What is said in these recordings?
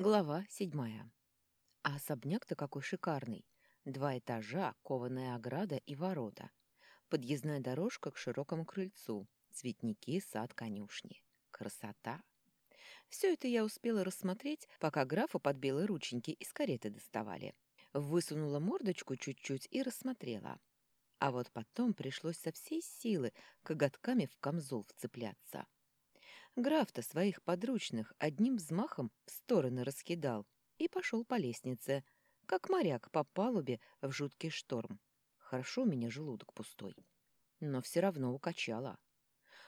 Глава седьмая. А особняк-то какой шикарный. Два этажа, кованая ограда и ворота. Подъездная дорожка к широкому крыльцу. Цветники, сад, конюшни. Красота! Все это я успела рассмотреть, пока графа под белые рученьки из кареты доставали. Высунула мордочку чуть-чуть и рассмотрела. А вот потом пришлось со всей силы коготками в камзол вцепляться. Граф-то своих подручных одним взмахом в стороны раскидал и пошел по лестнице, как моряк по палубе в жуткий шторм. Хорошо у меня желудок пустой. Но все равно укачало.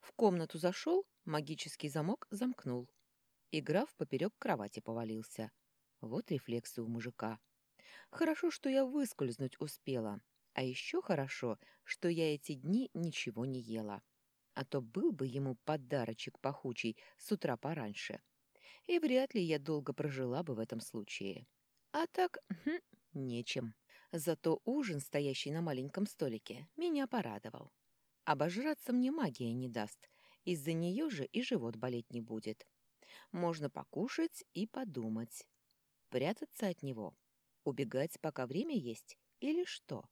В комнату зашел, магический замок замкнул. И граф поперек кровати повалился. Вот рефлексы у мужика. Хорошо, что я выскользнуть успела. А еще хорошо, что я эти дни ничего не ела а то был бы ему подарочек пахучий с утра пораньше. И вряд ли я долго прожила бы в этом случае. А так, хм, нечем. Зато ужин, стоящий на маленьком столике, меня порадовал. Обожраться мне магия не даст, из-за нее же и живот болеть не будет. Можно покушать и подумать. Прятаться от него, убегать, пока время есть, или что?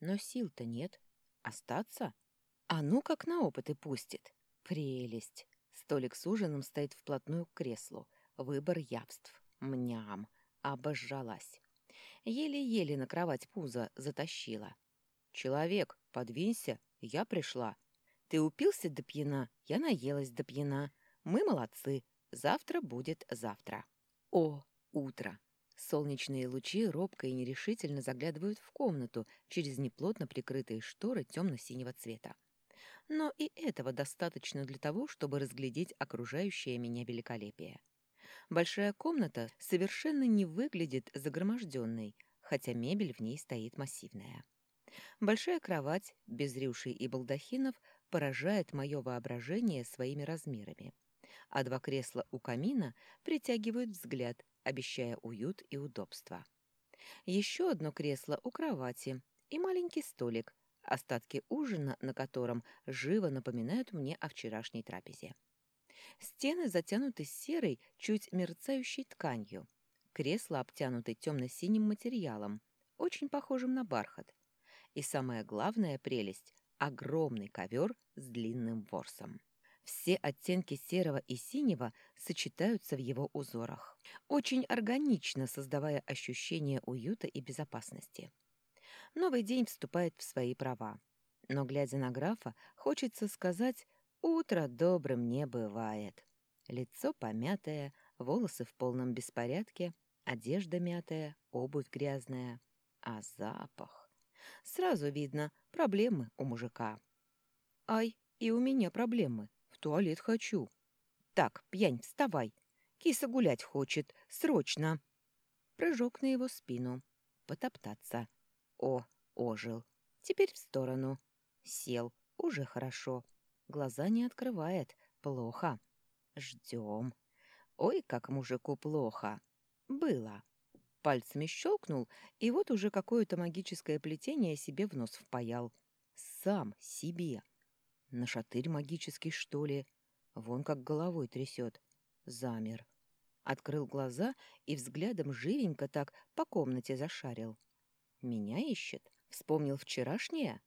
Но сил-то нет. Остаться — а ну как на опыты пустит. Прелесть. Столик с ужином стоит вплотную к креслу. Выбор явств. Мням. Обожралась. Еле-еле на кровать пузо затащила. «Человек, подвинься, я пришла. Ты упился до пьяна, я наелась до пьяна. Мы молодцы. Завтра будет завтра». О, утро! Солнечные лучи робко и нерешительно заглядывают в комнату через неплотно прикрытые шторы темно-синего цвета но и этого достаточно для того, чтобы разглядеть окружающее меня великолепие. Большая комната совершенно не выглядит загроможденной, хотя мебель в ней стоит массивная. Большая кровать, без рюшей и балдахинов, поражает мое воображение своими размерами, а два кресла у камина притягивают взгляд, обещая уют и удобство. Еще одно кресло у кровати и маленький столик, остатки ужина на котором живо напоминают мне о вчерашней трапезе. Стены затянуты серой, чуть мерцающей тканью. Кресла обтянуты темно-синим материалом, очень похожим на бархат. И самая главная прелесть — огромный ковер с длинным ворсом. Все оттенки серого и синего сочетаются в его узорах, очень органично создавая ощущение уюта и безопасности. Новый день вступает в свои права. Но, глядя на графа, хочется сказать «Утро добрым не бывает». Лицо помятое, волосы в полном беспорядке, одежда мятая, обувь грязная. А запах... Сразу видно, проблемы у мужика. Ай, и у меня проблемы. В туалет хочу. Так, пьянь, вставай. Киса гулять хочет. Срочно. Прыжок на его спину. Потоптаться. О, ожил. Теперь в сторону. Сел. Уже хорошо. Глаза не открывает. Плохо. Ждем. Ой, как мужику плохо. Было. Пальцами щелкнул, и вот уже какое-то магическое плетение себе в нос впаял. Сам себе. На шатырь магический, что ли? Вон как головой трясет. Замер. Открыл глаза и взглядом живенько так по комнате зашарил. Меня ищет? Вспомнил вчерашнее?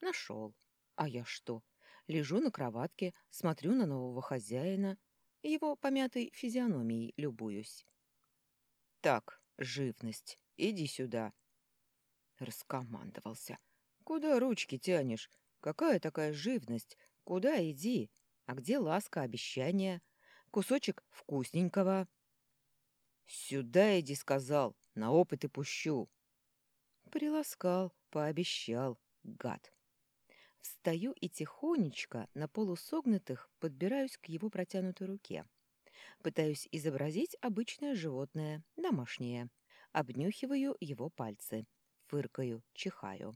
Нашел. А я что? Лежу на кроватке, смотрю на нового хозяина, его помятой физиономией любуюсь. Так, живность, иди сюда. Раскомандовался. Куда ручки тянешь? Какая такая живность? Куда иди? А где ласка, обещания? Кусочек вкусненького. Сюда иди, сказал, на опыты пущу. Приласкал, пообещал, гад. Встаю и тихонечко на полусогнутых подбираюсь к его протянутой руке. Пытаюсь изобразить обычное животное, домашнее. Обнюхиваю его пальцы, фыркаю, чихаю.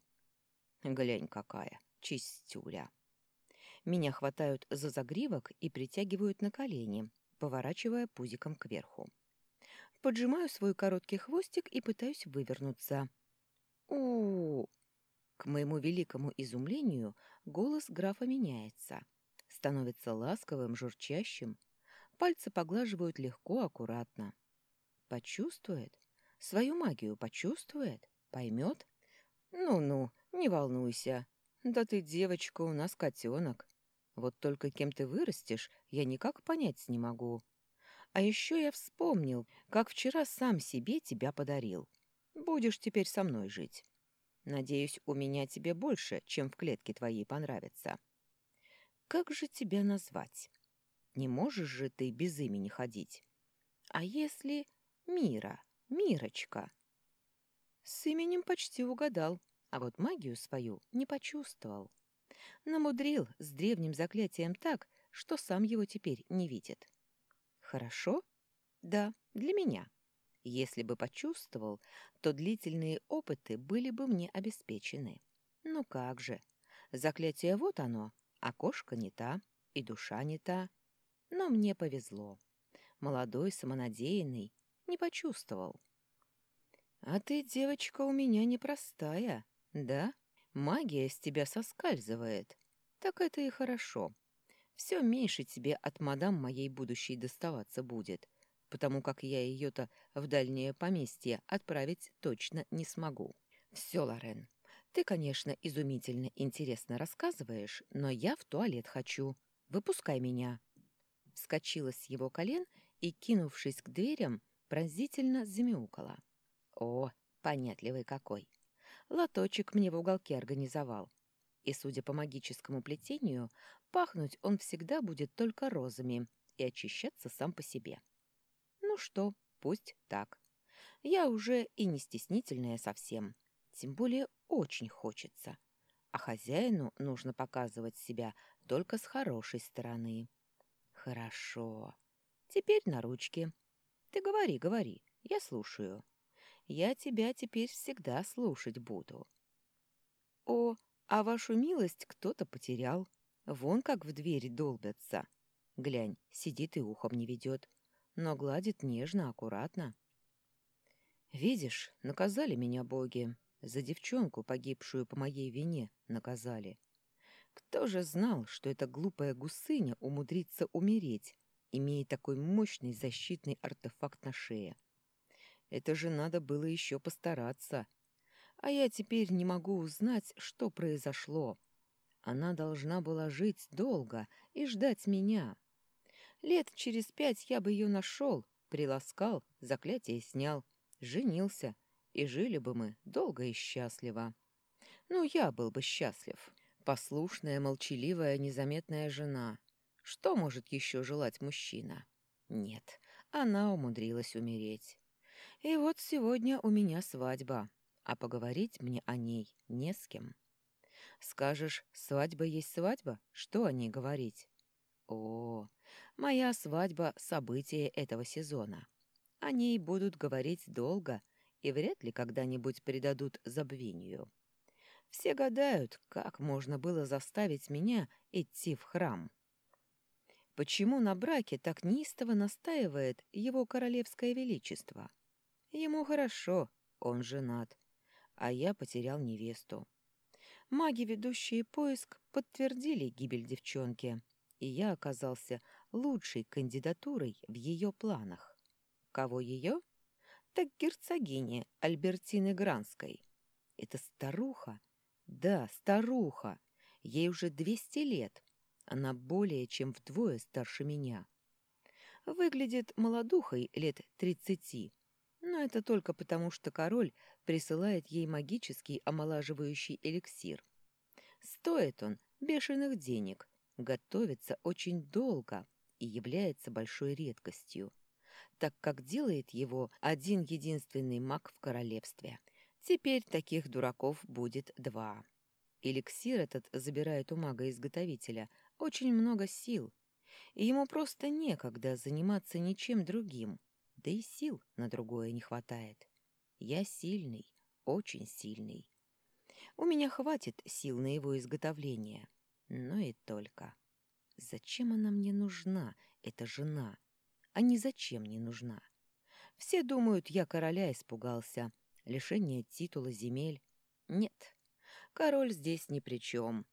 Глянь какая, чистюля. Меня хватают за загривок и притягивают на колени, поворачивая пузиком кверху. Поджимаю свой короткий хвостик и пытаюсь вывернуться — у, К моему великому изумлению голос графа меняется, становится ласковым, журчащим. Пальцы поглаживают легко, аккуратно. Почувствует? Свою магию почувствует? Поймет? Ну-ну, не волнуйся. Да ты, девочка, у нас котенок. Вот только кем ты вырастешь, я никак понять не могу. А еще я вспомнил, как вчера сам себе тебя подарил. Будешь теперь со мной жить. Надеюсь, у меня тебе больше, чем в клетке твоей понравится. Как же тебя назвать? Не можешь же ты без имени ходить. А если Мира, Мирочка? С именем почти угадал, а вот магию свою не почувствовал. Намудрил с древним заклятием так, что сам его теперь не видит. Хорошо? Да, для меня. Если бы почувствовал, то длительные опыты были бы мне обеспечены. Ну как же? Заклятие вот оно, а кошка не та, и душа не та. Но мне повезло. Молодой, самонадеянный, не почувствовал. А ты, девочка, у меня непростая, да? Магия с тебя соскальзывает. Так это и хорошо. Все меньше тебе от мадам моей будущей доставаться будет — потому как я ее-то в дальнее поместье отправить точно не смогу. Все, Лорен, ты, конечно, изумительно интересно рассказываешь, но я в туалет хочу. Выпускай меня. Вскочила с его колен и, кинувшись к дверям, пронзительно замяукала. О, понятливый какой! Лоточек мне в уголке организовал. И, судя по магическому плетению, пахнуть он всегда будет только розами и очищаться сам по себе. Ну что, пусть так. Я уже и не стеснительная совсем. Тем более очень хочется. А хозяину нужно показывать себя только с хорошей стороны. Хорошо. Теперь на ручки. Ты говори, говори, я слушаю. Я тебя теперь всегда слушать буду. О, а вашу милость кто-то потерял. Вон как в двери долбятся. Глянь, сидит и ухом не ведет но гладит нежно, аккуратно. «Видишь, наказали меня боги. За девчонку, погибшую по моей вине, наказали. Кто же знал, что эта глупая гусыня умудрится умереть, имея такой мощный защитный артефакт на шее? Это же надо было еще постараться. А я теперь не могу узнать, что произошло. Она должна была жить долго и ждать меня». Лет через пять я бы ее нашел, приласкал, заклятие снял, женился, и жили бы мы долго и счастливо. Ну, я был бы счастлив. Послушная, молчаливая, незаметная жена. Что может еще желать мужчина? Нет, она умудрилась умереть. И вот сегодня у меня свадьба, а поговорить мне о ней не с кем. Скажешь, свадьба есть свадьба? Что о ней говорить? О, Моя свадьба — событие этого сезона. О ней будут говорить долго и вряд ли когда-нибудь предадут забвению. Все гадают, как можно было заставить меня идти в храм. Почему на браке так неистово настаивает его королевское величество? Ему хорошо, он женат, а я потерял невесту. Маги, ведущие поиск, подтвердили гибель девчонки, и я оказался лучшей кандидатурой в ее планах. Кого ее? Так герцогини Альбертины Гранской. Это старуха? Да, старуха. Ей уже двести лет. Она более чем вдвое старше меня. Выглядит молодухой лет тридцати, но это только потому, что король присылает ей магический омолаживающий эликсир. Стоит он бешеных денег, готовится очень долго — и является большой редкостью, так как делает его один единственный маг в королевстве. Теперь таких дураков будет два. Эликсир этот забирает у мага-изготовителя очень много сил, и ему просто некогда заниматься ничем другим, да и сил на другое не хватает. Я сильный, очень сильный. У меня хватит сил на его изготовление, но и только. Зачем она мне нужна, эта жена? А не зачем не нужна? Все думают, я короля испугался. Лишение титула земель. Нет, король здесь ни при чем.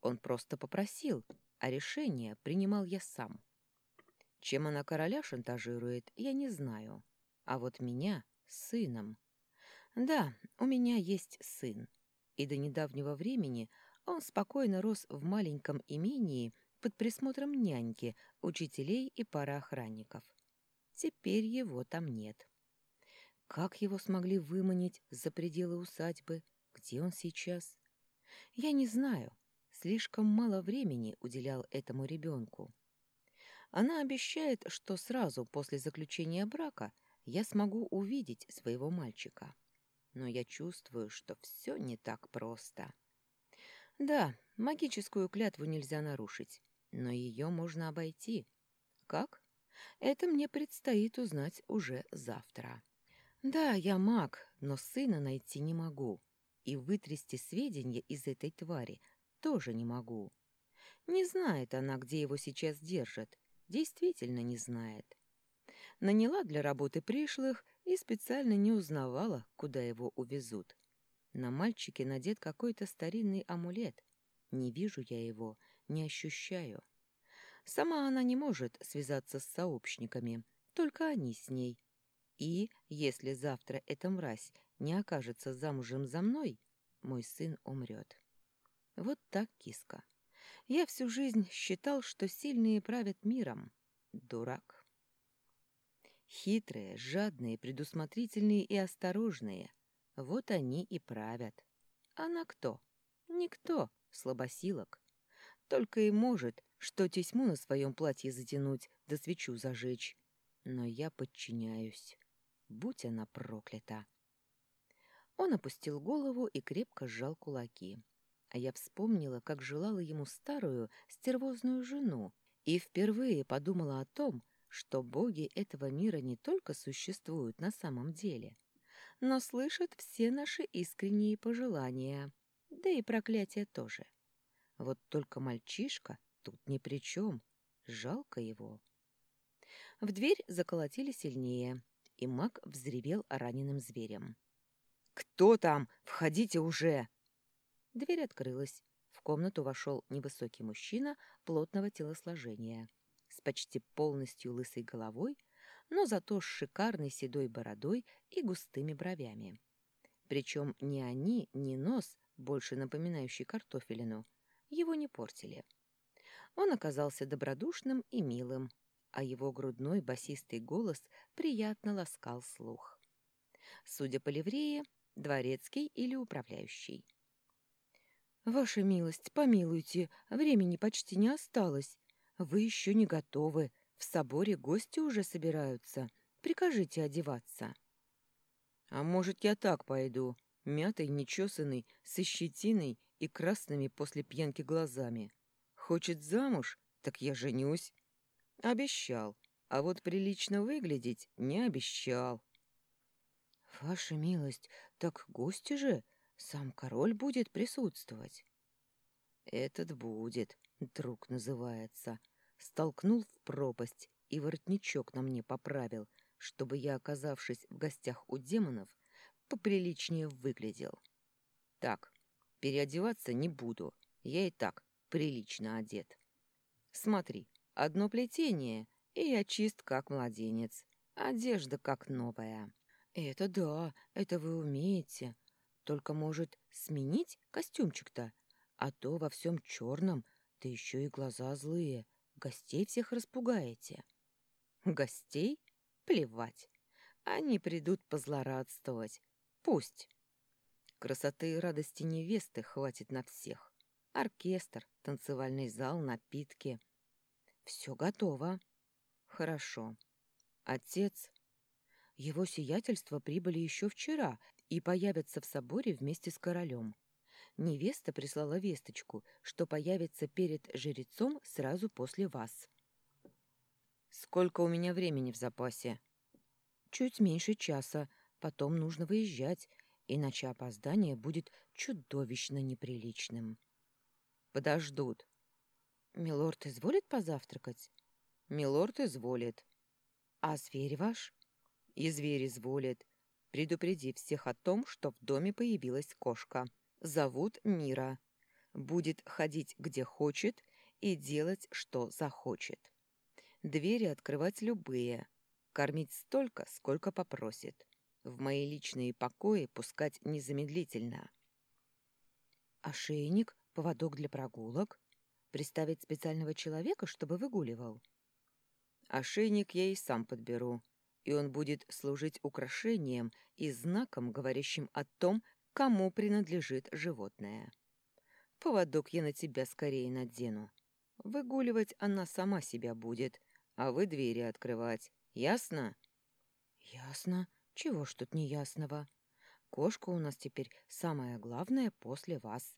Он просто попросил, а решение принимал я сам. Чем она короля шантажирует, я не знаю. а вот меня — сыном. Да, у меня есть сын, и до недавнего времени он спокойно рос в маленьком имении под присмотром няньки, учителей и пары охранников. Теперь его там нет. Как его смогли выманить за пределы усадьбы? Где он сейчас? Я не знаю. Слишком мало времени уделял этому ребенку. Она обещает, что сразу после заключения брака я смогу увидеть своего мальчика. Но я чувствую, что все не так просто. Да, магическую клятву нельзя нарушить, но ее можно обойти. Как? Это мне предстоит узнать уже завтра. Да, я маг, но сына найти не могу. И вытрясти сведения из этой твари тоже не могу. Не знает она, где его сейчас держат. Действительно не знает. Наняла для работы пришлых и специально не узнавала, куда его увезут. На мальчике надет какой-то старинный амулет. Не вижу я его, не ощущаю. Сама она не может связаться с сообщниками, только они с ней, и, если завтра эта мразь не окажется замужем за мной, мой сын умрет. Вот так, киска. Я всю жизнь считал, что сильные правят миром. Дурак. Хитрые, жадные, предусмотрительные и осторожные. Вот они и правят. Она кто? Никто, слабосилок. Только и может, что тесьму на своем платье затянуть, да свечу зажечь. Но я подчиняюсь. Будь она проклята! Он опустил голову и крепко сжал кулаки. А я вспомнила, как желала ему старую, стервозную жену, и впервые подумала о том, что боги этого мира не только существуют на самом деле, но слышат все наши искренние пожелания, да и проклятия тоже. Вот только мальчишка тут ни при чем, жалко его. В дверь заколотили сильнее, и маг взревел раненым зверем. «Кто там? Входите уже!» Дверь открылась. В комнату вошел невысокий мужчина плотного телосложения, с почти полностью лысой головой, но зато с шикарной седой бородой и густыми бровями. Причем ни они, ни нос, больше напоминающий картофелину, его не портили. Он оказался добродушным и милым, а его грудной басистый голос приятно ласкал слух. Судя по ливрее, дворецкий или управляющий. «Ваша милость, помилуйте, времени почти не осталось. Вы еще не готовы, в соборе гости уже собираются. Прикажите одеваться». «А может, я так пойду, мятый, нечесанный, со щетиной и красными после пьянки глазами. Хочет замуж? Так я женюсь». Обещал, а вот прилично выглядеть не обещал. Ваша милость, так гости же, сам король будет присутствовать. Этот будет, друг называется. Столкнул в пропасть и воротничок на мне поправил, чтобы я, оказавшись в гостях у демонов, поприличнее выглядел. Так, переодеваться не буду, я и так прилично одет. Смотри, Одно плетение, и я чист, как младенец. Одежда как новая. Это да, это вы умеете. Только, может, сменить костюмчик-то? А то во всем черном, да еще и глаза злые. Гостей всех распугаете. Гостей? Плевать. Они придут позлорадствовать. Пусть. Красоты и радости невесты хватит на всех. Оркестр, танцевальный зал, напитки — все готово. Хорошо. Отец... Его сиятельство прибыли еще вчера и появятся в соборе вместе с королем. Невеста прислала весточку, что появится перед жрецом сразу после вас. «Сколько у меня времени в запасе?» «Чуть меньше часа. Потом нужно выезжать, иначе опоздание будет чудовищно неприличным». «Подождут. «Милорд изволит позавтракать?» «Милорд изволит». «А зверь ваш?» «И зверь изволит. Предупреди всех о том, что в доме появилась кошка. Зовут Мира. Будет ходить где хочет и делать, что захочет. Двери открывать любые. Кормить столько, сколько попросит. В мои личные покои пускать незамедлительно. Ошейник, поводок для прогулок? Приставить специального человека, чтобы выгуливал? Ошейник я и сам подберу, и он будет служить украшением и знаком, говорящим о том, кому принадлежит животное. Поводок я на тебя скорее надену. Выгуливать она сама себя будет, а вы двери открывать. Ясно? Ясно. Чего ж тут неясного? Кошка у нас теперь самая главная после вас.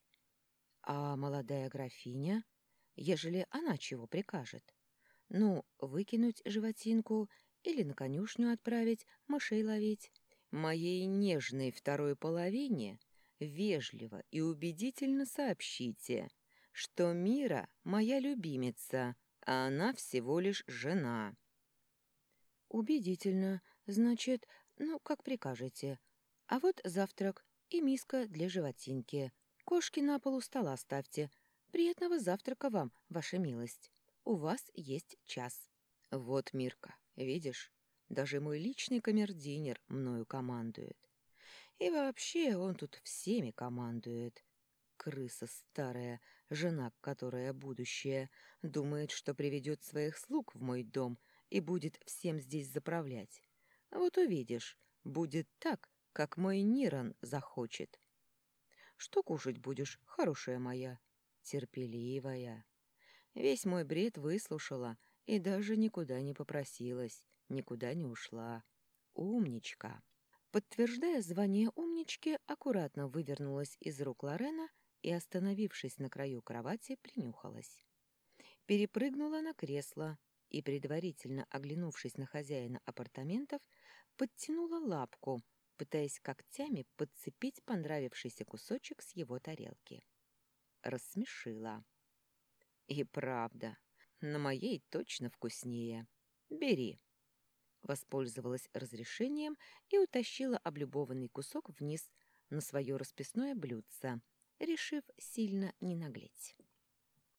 А молодая графиня, ежели она чего прикажет? Ну, выкинуть животинку или на конюшню отправить, мышей ловить? Моей нежной второй половине вежливо и убедительно сообщите, что Мира моя любимица, а она всего лишь жена. Убедительно. Значит, ну, как прикажете. А вот завтрак и миска для животинки. Кошки на полу стола ставьте. Приятного завтрака вам, ваша милость. У вас есть час. Вот, Мирка, видишь, даже мой личный камердинер мною командует. И вообще он тут всеми командует. Крыса старая, жена, которая будущее, думает, что приведет своих слуг в мой дом и будет всем здесь заправлять. Вот увидишь, будет так, как мой Ниран захочет. Что кушать будешь, хорошая моя? Терпеливая. Весь мой бред выслушала и даже никуда не попросилась, никуда не ушла. Умничка. Подтверждая звание умнички, аккуратно вывернулась из рук Лорена и, остановившись на краю кровати, принюхалась. Перепрыгнула на кресло и, предварительно оглянувшись на хозяина апартаментов, подтянула лапку, пытаясь когтями подцепить понравившийся кусочек с его тарелки. Рассмешила. И правда, на моей точно вкуснее. Бери. Воспользовалась разрешением и утащила облюбованный кусок вниз на свое расписное блюдце, решив сильно не наглеть.